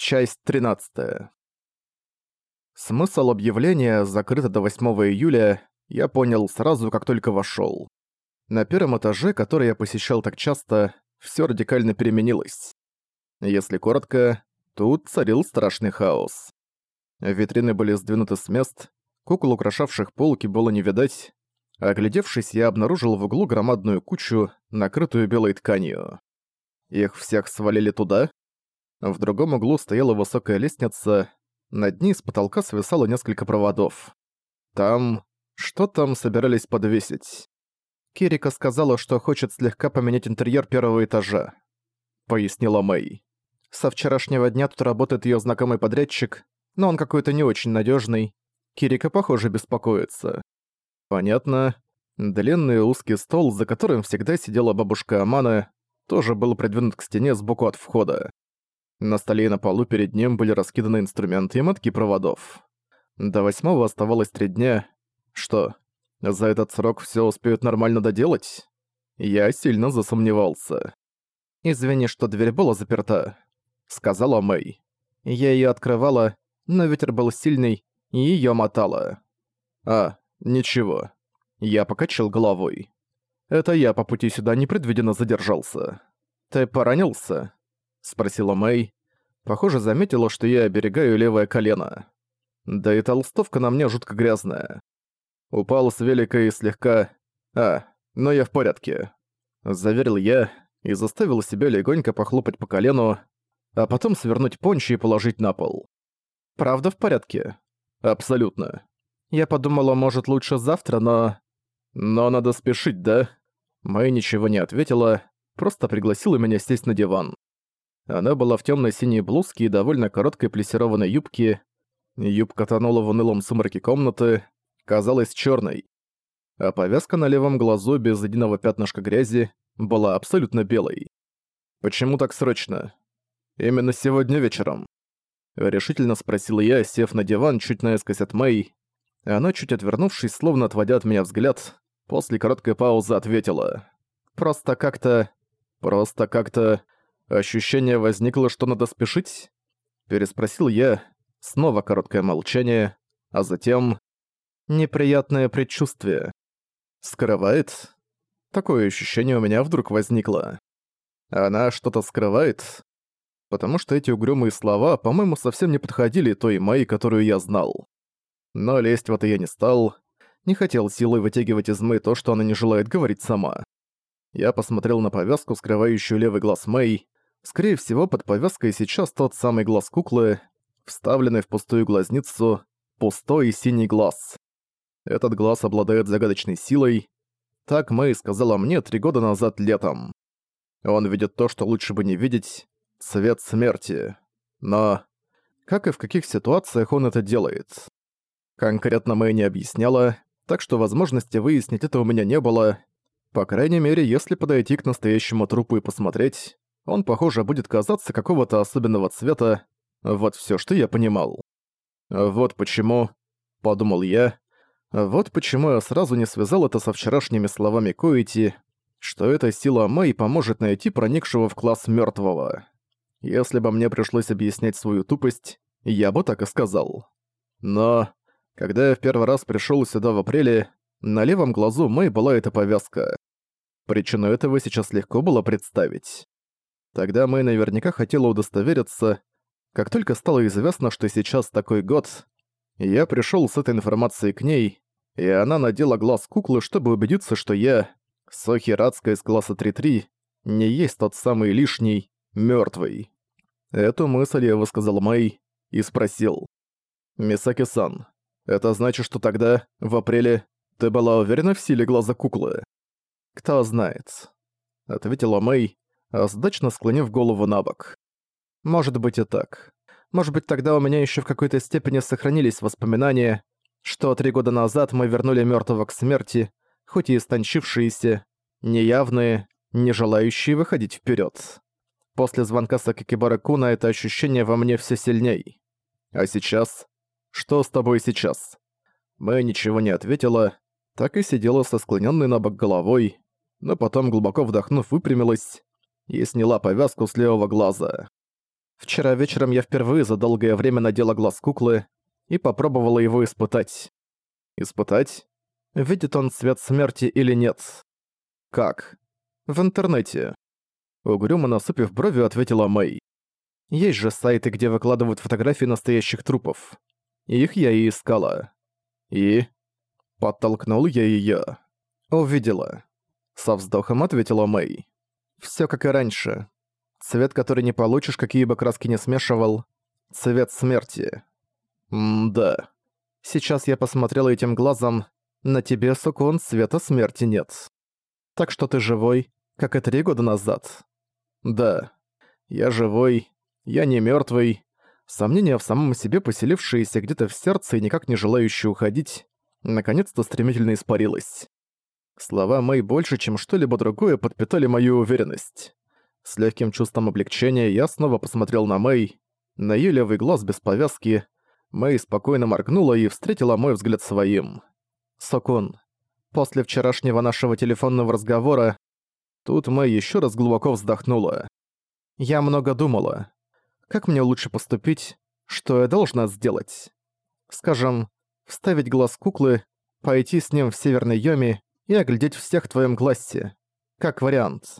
Часть 13. Смысл объявления «Закрыто до 8 июля» я понял сразу, как только вошёл. На первом этаже, который я посещал так часто, всё радикально переменилось. Если коротко, тут царил страшный хаос. Витрины были сдвинуты с мест, кукол, украшавших полки, было не видать. Оглядевшись, я обнаружил в углу громадную кучу, накрытую белой тканью. Их всех свалили туда? В другом углу стояла высокая лестница, над ней с потолка свисало несколько проводов. Там... что там собирались подвесить? Кирика сказала, что хочет слегка поменять интерьер первого этажа. Пояснила Мэй. Со вчерашнего дня тут работает её знакомый подрядчик, но он какой-то не очень надёжный. Кирика, похоже, беспокоится. Понятно. Длинный узкий стол, за которым всегда сидела бабушка Амана, тоже был придвинут к стене сбоку от входа. На столе и на полу перед ним были раскиданы инструменты и мотки проводов. До восьмого оставалось три дня. Что, за этот срок все успеют нормально доделать? Я сильно засомневался. «Извини, что дверь была заперта», — сказала Мэй. Я ее открывала, но ветер был сильный, и ее мотало. «А, ничего». Я покачал головой. «Это я по пути сюда непредвиденно задержался. Ты поранился?» Спросила Мэй. Похоже, заметила, что я оберегаю левое колено. Да и толстовка на мне жутко грязная. Упал с велика и слегка... А, но я в порядке. Заверил я и заставил себя легонько похлопать по колену, а потом свернуть пончи и положить на пол. «Правда в порядке?» «Абсолютно. Я подумала, может, лучше завтра, но...» «Но надо спешить, да?» Мэй ничего не ответила, просто пригласила меня сесть на диван. Она была в темно синей блузке и довольно короткой плессированной юбке. Юбка тонула в унылом сумраке комнаты, казалась черной. А повязка на левом глазу без единого пятнышка грязи была абсолютно белой. «Почему так срочно?» «Именно сегодня вечером?» Решительно спросил я, сев на диван чуть наискось от Мэй. Она, чуть отвернувшись, словно отводя от меня взгляд, после короткой паузы ответила. «Просто как-то... Просто как-то... Ощущение возникло, что надо спешить? Переспросил я. Снова короткое молчание, а затем... Неприятное предчувствие. Скрывает? Такое ощущение у меня вдруг возникло. Она что-то скрывает? Потому что эти угрюмые слова, по-моему, совсем не подходили той Мэй, которую я знал. Но лезть в это я не стал. Не хотел силой вытягивать из Мэй то, что она не желает говорить сама. Я посмотрел на повязку, скрывающую левый глаз Мэй, Скорее всего, под повязкой сейчас тот самый глаз куклы, вставленный в пустую глазницу, пустой синий глаз. Этот глаз обладает загадочной силой. Так Мэй сказала мне три года назад летом. Он видит то, что лучше бы не видеть, цвет смерти. Но как и в каких ситуациях он это делает? Конкретно Мэй не объясняла, так что возможности выяснить это у меня не было. По крайней мере, если подойти к настоящему трупу и посмотреть, он, похоже, будет казаться какого-то особенного цвета. Вот все, что я понимал. Вот почему, подумал я, вот почему я сразу не связал это со вчерашними словами Коити, что эта сила Мэй поможет найти проникшего в класс мертвого. Если бы мне пришлось объяснять свою тупость, я бы так и сказал. Но, когда я в первый раз пришел сюда в апреле, на левом глазу Мэй была эта повязка. Причину этого сейчас легко было представить. Тогда Мэй наверняка хотела удостовериться. Как только стало известно, что сейчас такой год, я пришёл с этой информацией к ней, и она надела глаз куклы, чтобы убедиться, что я, Сохи Рацка из класса 3-3, не есть тот самый лишний, мёртвый. Эту мысль я высказал Мэй и спросил. «Мисаки-сан, это значит, что тогда, в апреле, ты была уверена в силе глаза куклы?» «Кто знает», — ответила Мэй, сдачно склонив голову на бок. «Может быть и так. Может быть, тогда у меня еще в какой-то степени сохранились воспоминания, что три года назад мы вернули мертвого к смерти, хоть и истончившиеся, неявные, не желающие выходить вперед. После звонка Сакикибара Куна это ощущение во мне все сильней. А сейчас? Что с тобой сейчас?» Мэй ничего не ответила, так и сидела со склоненной на бок головой, но потом, глубоко вдохнув, выпрямилась и сняла повязку с левого глаза. Вчера вечером я впервые за долгое время надела глаз куклы и попробовала его испытать. Испытать? Видит он свет смерти или нет? Как? В интернете. Угрюмо насупив брови, ответила Мэй. Есть же сайты, где выкладывают фотографии настоящих трупов. Их я и искала. И? Подтолкнул я её. Увидела. Со вздохом ответила Мэй. Всё как и раньше. Цвет, который не получишь, какие бы краски не смешивал. Цвет смерти. М-да. Сейчас я посмотрела этим глазом. На тебе, Сукон, цвета смерти нет. Так что ты живой, как и три года назад. Да. Я живой. Я не мёртвый. Сомнения в самом себе, поселившиеся где-то в сердце и никак не желающие уходить, наконец-то стремительно испарилось. Слова Мэй больше, чем что-либо другое, подпитали мою уверенность. С легким чувством облегчения я снова посмотрел на Мэй. На её левый глаз без повязки. Мэй спокойно моргнула и встретила мой взгляд своим. «Сокун, после вчерашнего нашего телефонного разговора...» Тут Мэй ещё раз глубоко вздохнула. «Я много думала. Как мне лучше поступить? Что я должна сделать? Скажем, вставить глаз куклы, пойти с ним в Северный Йоми и оглядеть всех в твоем классе. Как вариант.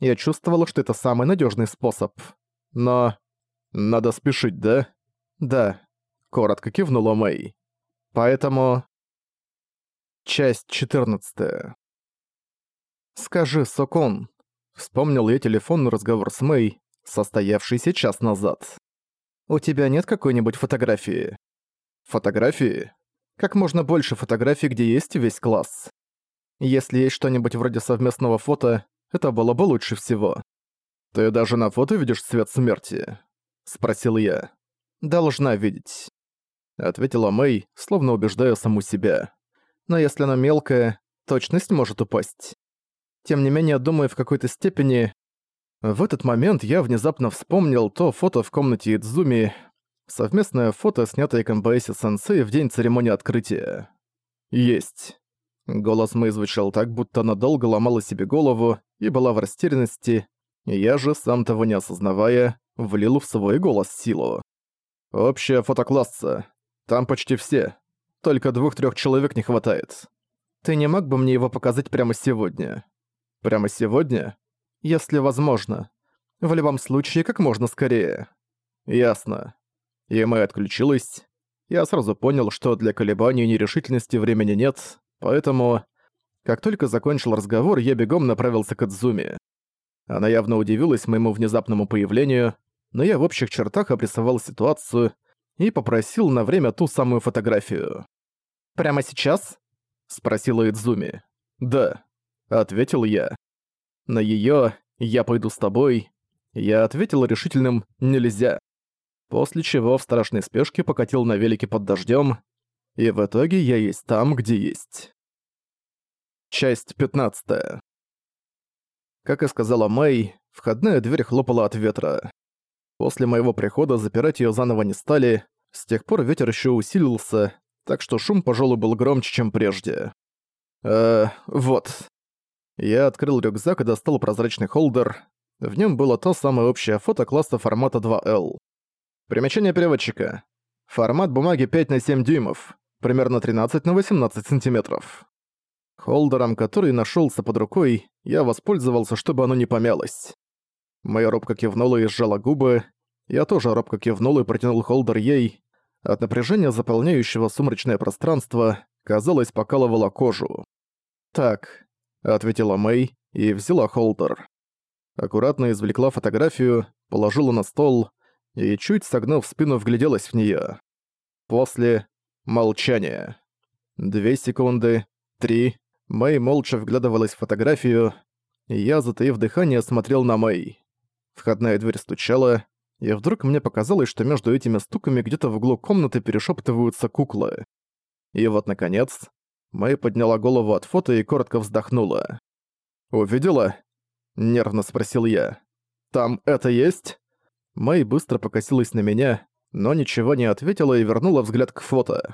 Я чувствовала, что это самый надежный способ. Но... Надо спешить, да? Да. Коротко кивнула Мэй. Поэтому... Часть 14. «Скажи, Сокон», — вспомнил я телефонный разговор с Мэй, состоявшийся час назад. «У тебя нет какой-нибудь фотографии?» «Фотографии? Как можно больше фотографий, где есть весь класс. Если есть что-нибудь вроде совместного фото, это было бы лучше всего. «Ты даже на фото видишь цвет смерти?» — спросил я. «Должна видеть», — ответила Мэй, словно убеждая саму себя. «Но если оно мелкое, точность может упасть. Тем не менее, думаю, в какой-то степени... В этот момент я внезапно вспомнил то фото в комнате Идзуми, совместное фото, снятое Камбаэси Сенсей в день церемонии открытия. Есть. Голос Мэй звучал так, будто она долго ломала себе голову и была в растерянности, я же, сам того не осознавая, влил в свой голос силу. «Общая фотокласса. Там почти все. Только двух-трёх человек не хватает. Ты не мог бы мне его показать прямо сегодня?» «Прямо сегодня?» «Если возможно. В любом случае, как можно скорее». «Ясно». И Мэй отключилась. Я сразу понял, что для колебаний и нерешительности времени нет, Поэтому, как только закончил разговор, я бегом направился к Адзуми. Она явно удивилась моему внезапному появлению, но я в общих чертах обрисовал ситуацию и попросил на время ту самую фотографию. «Прямо сейчас?» — спросила Идзуми. «Да», — ответил я. На её «я пойду с тобой» я ответил решительным «нельзя». После чего в страшной спешке покатил на велике под дождём, и в итоге я есть там, где есть. Часть 15. Как и сказала Мэй, входная дверь хлопала от ветра. После моего прихода запирать её заново не стали, с тех пор ветер ещё усилился, так что шум, пожалуй, был громче, чем прежде. Э, вот. Я открыл рюкзак и достал прозрачный холдер. В нём было то самое общее фото класса формата 2L. Примечание переводчика. Формат бумаги 5 на 7 дюймов примерно 13 на 18 сантиметров. Холдером, который нашелся под рукой, я воспользовался, чтобы оно не помялось. Моя робко кивнула и сжала губы. Я тоже робко кивнул и протянул холдер ей. От напряжения, заполняющего сумрачное пространство, казалось, покалывало кожу. «Так», — ответила Мэй и взяла холдер. Аккуратно извлекла фотографию, положила на стол и, чуть согнув спину, вгляделась в неё. После Молчание. Две секунды. Три. Мэй молча вглядывалась в фотографию. Я, затаив дыхание, смотрел на Мэй. Входная дверь стучала, и вдруг мне показалось, что между этими стуками где-то в углу комнаты перешептываются куклы. И вот, наконец, Мэй подняла голову от фото и коротко вздохнула. «Увидела?» — нервно спросил я. «Там это есть?» Мэй быстро покосилась на меня, но ничего не ответила и вернула взгляд к фото.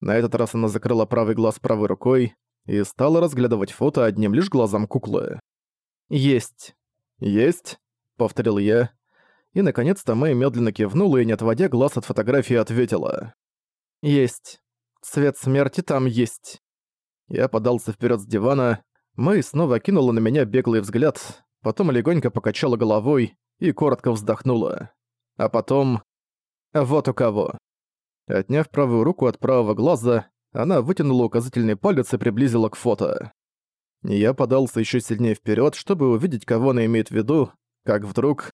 На этот раз она закрыла правый глаз правой рукой и стала разглядывать фото одним лишь глазом куклы. «Есть». «Есть?» — повторил я. и наконец-то Мэй медленно кивнула и, не отводя глаз от фотографии, ответила. «Есть. Цвет смерти там есть». Я подался вперед с дивана, Мэй снова кинула на меня беглый взгляд, потом легонько покачала головой и коротко вздохнула. А потом... Вот у кого. Отняв правую руку от правого глаза, она вытянула указательный палец и приблизила к фото. Я подался еще сильнее вперед, чтобы увидеть, кого она имеет в виду, как вдруг...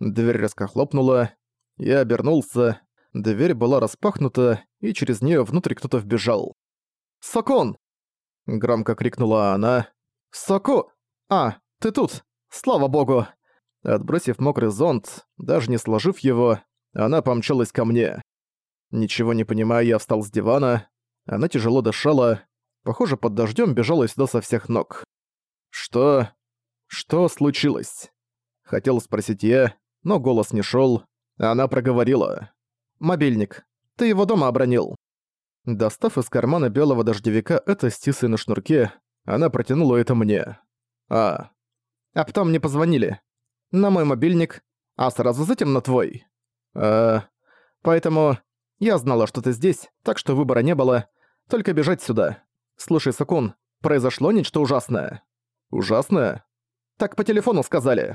Дверь резко хлопнула, я обернулся, дверь была распахнута, и через нее внутрь кто-то вбежал. «Сокон!» — громко крикнула она. «Соко! А, ты тут! Слава богу!» Отбросив мокрый зонт, даже не сложив его, она помчалась ко мне. Ничего не понимая, я встал с дивана. Она тяжело дышала. Похоже, под дождем бежала сюда со всех ног. «Что? Что случилось?» Хотел спросить я, но голос не шел. Она проговорила. «Мобильник. Ты его дома обронил». Достав из кармана белого дождевика это с тисой на шнурке, она протянула это мне. «А, а потом мне позвонили. На мой мобильник, а сразу затем на твой. А, поэтому я знала, что ты здесь, так что выбора не было. Только бежать сюда. Слушай, Сакун, произошло нечто ужасное. Ужасное? Так по телефону сказали.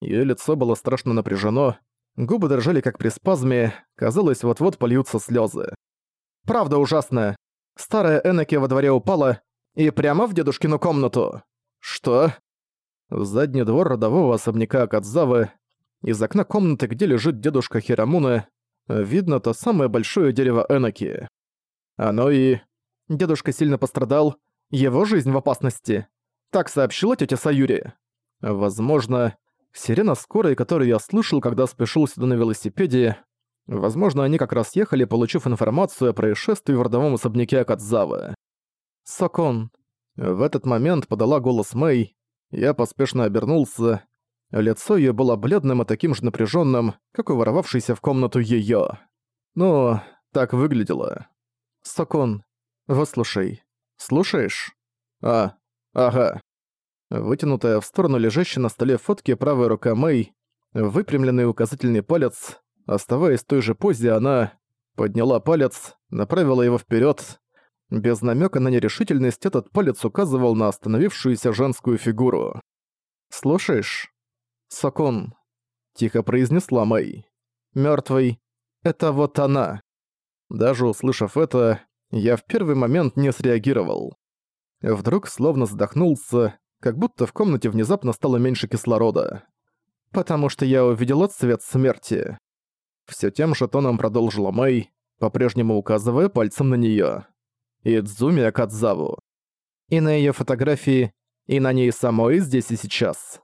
Её лицо было страшно напряжено, губы дрожали как при спазме, казалось, вот-вот польются слёзы. Правда ужасная. Старая Энеки во дворе упала и прямо в дедушкину комнату. Что? В задний двор родового особняка Акадзавы, из окна комнаты, где лежит дедушка Хирамуны, видно то самое большое дерево Эноки. Оно и... Дедушка сильно пострадал, его жизнь в опасности. Так сообщила тетя Саюри. Возможно, сирена скорой, которую я слышал, когда спешил сюда на велосипеде, возможно, они как раз ехали, получив информацию о происшествии в родовом особняке Акадзавы. «Сокон». В этот момент подала голос Мэй, я поспешно обернулся. Лицо её было бледным и таким же напряжённым, как у воровавшейся в комнату её. Ну, так выглядело. «Сокон, выслушай. Слушаешь?» «А, ага». Вытянутая в сторону лежащей на столе фотки правая рука Мэй, выпрямленный указательный палец, оставаясь в той же позе, она подняла палец, направила его вперёд, без намека на нерешительность этот палец указывал на остановившуюся женскую фигуру. «Слушаешь?» «Сокон», — тихо произнесла Мэй. «Мёртвый. Это вот она». Даже услышав это, я в первый момент не среагировал. Вдруг словно задохнулся, как будто в комнате внезапно стало меньше кислорода. «Потому что я увидела цвет смерти». Всё тем же тоном продолжила Мэй, по-прежнему указывая пальцем на неё. Идзуми Акадзаву. И на её фотографии, и на ней самой здесь и сейчас.